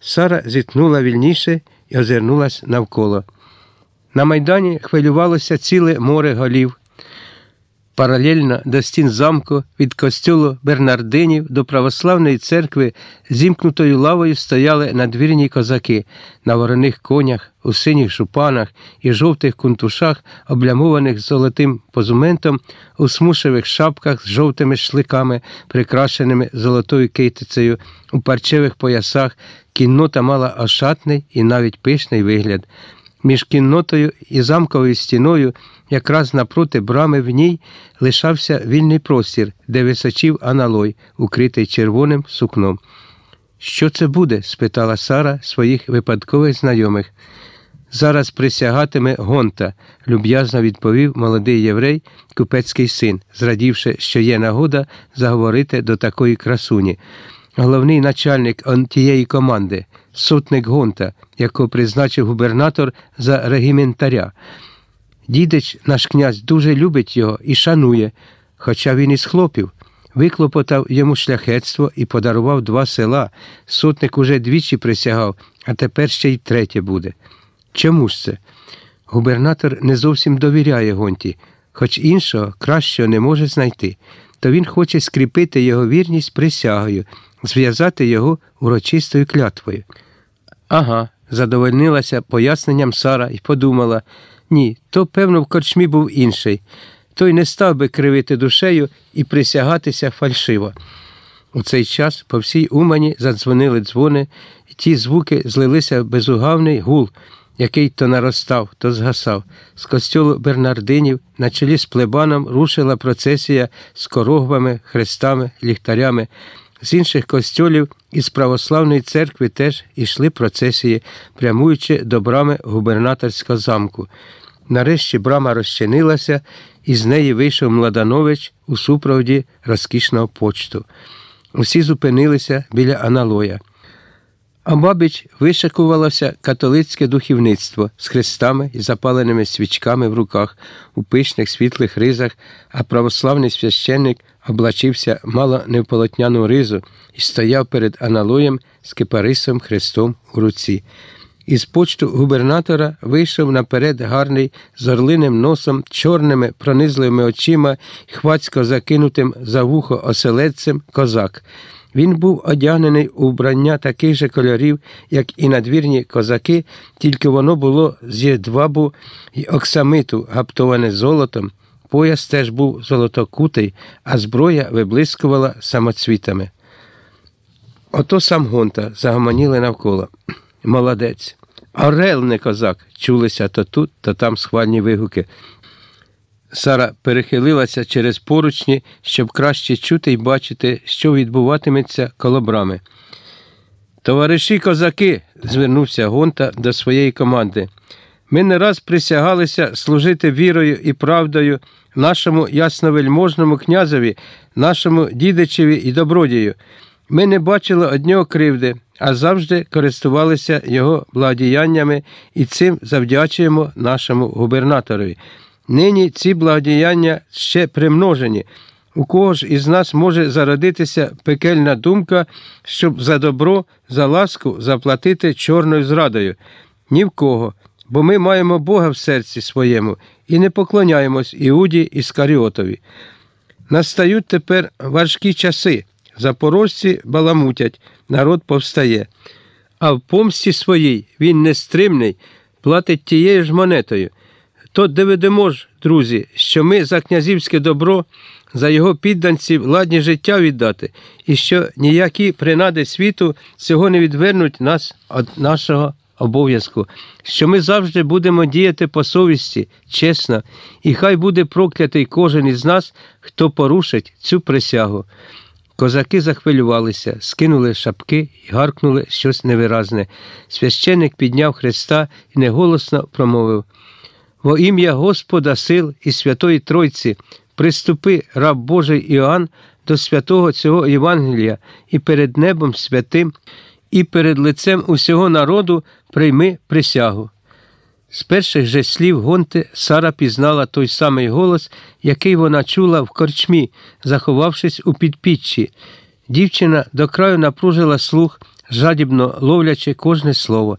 Сара зітхнула вільніше і озирнулась навколо. На майдані хвилювалося ціле море голів. Паралельно до стін замку від костюлу Бернардинів до православної церкви зімкнутою лавою стояли надвірні козаки на вороних конях, у синіх шупанах і жовтих кунтушах, облямованих золотим позументом, у смушевих шапках з жовтими шликами, прикрашеними золотою китицею, у парчевих поясах. Кіннота мала ошатний і навіть пишний вигляд. Між кіннотою і замковою стіною, якраз напроти брами в ній, лишався вільний простір, де височив аналой, укритий червоним сукном. Що це буде? спитала Сара своїх випадкових знайомих. Зараз присягатиме гонта, люб'язно відповів молодий єврей, купецький син, зрадівши, що є нагода заговорити до такої красуні. Головний начальник тієї команди, сотник Гонта, якого призначив губернатор за регіментаря. Дідич, наш князь, дуже любить його і шанує, хоча він із хлопів. Виклопотав йому шляхетство і подарував два села. Сотник уже двічі присягав, а тепер ще й третє буде. Чому ж це? Губернатор не зовсім довіряє гонті, хоч іншого кращого не може знайти, то він хоче скріпити його вірність присягою, зв'язати його урочистою клятвою. Ага, задовольнилася поясненням Сара і подумала ні, то, певно, в корчмі був інший. Той не став би кривити душею і присягатися фальшиво. У цей час по всій Умані задзвонили дзвони, і ті звуки злилися в безугавний гул, який то наростав, то згасав. З костюлу Бернардинів на чолі з плебаном рушила процесія з корогвами, хрестами, ліхтарями. З інших костюлів із православної церкви теж ішли процесії, прямуючи до брами губернаторського замку. Нарешті брама розчинилася, і з неї вийшов Младанович у супроводі розкішного почту. Усі зупинилися біля аналоя. А бабіч вишикувалося католицьке духівництво з хрестами і запаленими свічками в руках у пишних світлих ризах, а православний священник облачився мало не в полотняну ризу і стояв перед аналоєм з кипарисом хрестом у руці. Із почту губернатора вийшов наперед гарний з орлиним носом, чорними пронизливими очима і хвацько закинутим за вухо оселедцем козак. Він був одягнений у вбрання таких же кольорів, як і надвірні козаки, тільки воно було з єдвабу й оксамиту, гаптоване золотом. Пояс теж був золотокутий, а зброя виблискувала самоцвітами. Ото сам гонта загомоніли навколо. Молодець. Орел не козак. Чулися то тут, то там схвальні вигуки. Сара перехилилася через поручні, щоб краще чути й бачити, що відбуватиметься коло брами. Товариші козаки, звернувся Гонта до своєї команди. Ми не раз присягалися служити вірою і правдою нашому ясновельможному князеві, нашому дідичеві і добродію. Ми не бачили однього кривди, а завжди користувалися його благодіяннями і цим завдячуємо нашому губернаторові. Нині ці благодіяння ще примножені. У кого ж із нас може зародитися пекельна думка, щоб за добро, за ласку заплатити чорною зрадою? Ні в кого, бо ми маємо Бога в серці своєму і не поклоняємось Іуді Іскаріотові. Настають тепер важкі часи. Запорожці баламутять, народ повстає. А в помсті своїй він нестримний, платить тією ж монетою. То доведемо ж, друзі, що ми за князівське добро, за його підданців ладні життя віддати, і що ніякі принади світу цього не відвернуть нас від нашого обов'язку, що ми завжди будемо діяти по совісті, чесно, і хай буде проклятий кожен із нас, хто порушить цю присягу. Козаки захвилювалися, скинули шапки і гаркнули щось невиразне. Священик підняв хреста і неголосно промовив Во ім'я Господа сил і Святої Тройці, приступи, раб Божий Іоанн, до святого цього Євангелія і перед небом святим, і перед лицем усього народу прийми присягу. З перших же слів Гонти Сара пізнала той самий голос, який вона чула в корчмі, заховавшись у підпіччі. Дівчина до краю напружила слух, жадібно ловлячи кожне слово.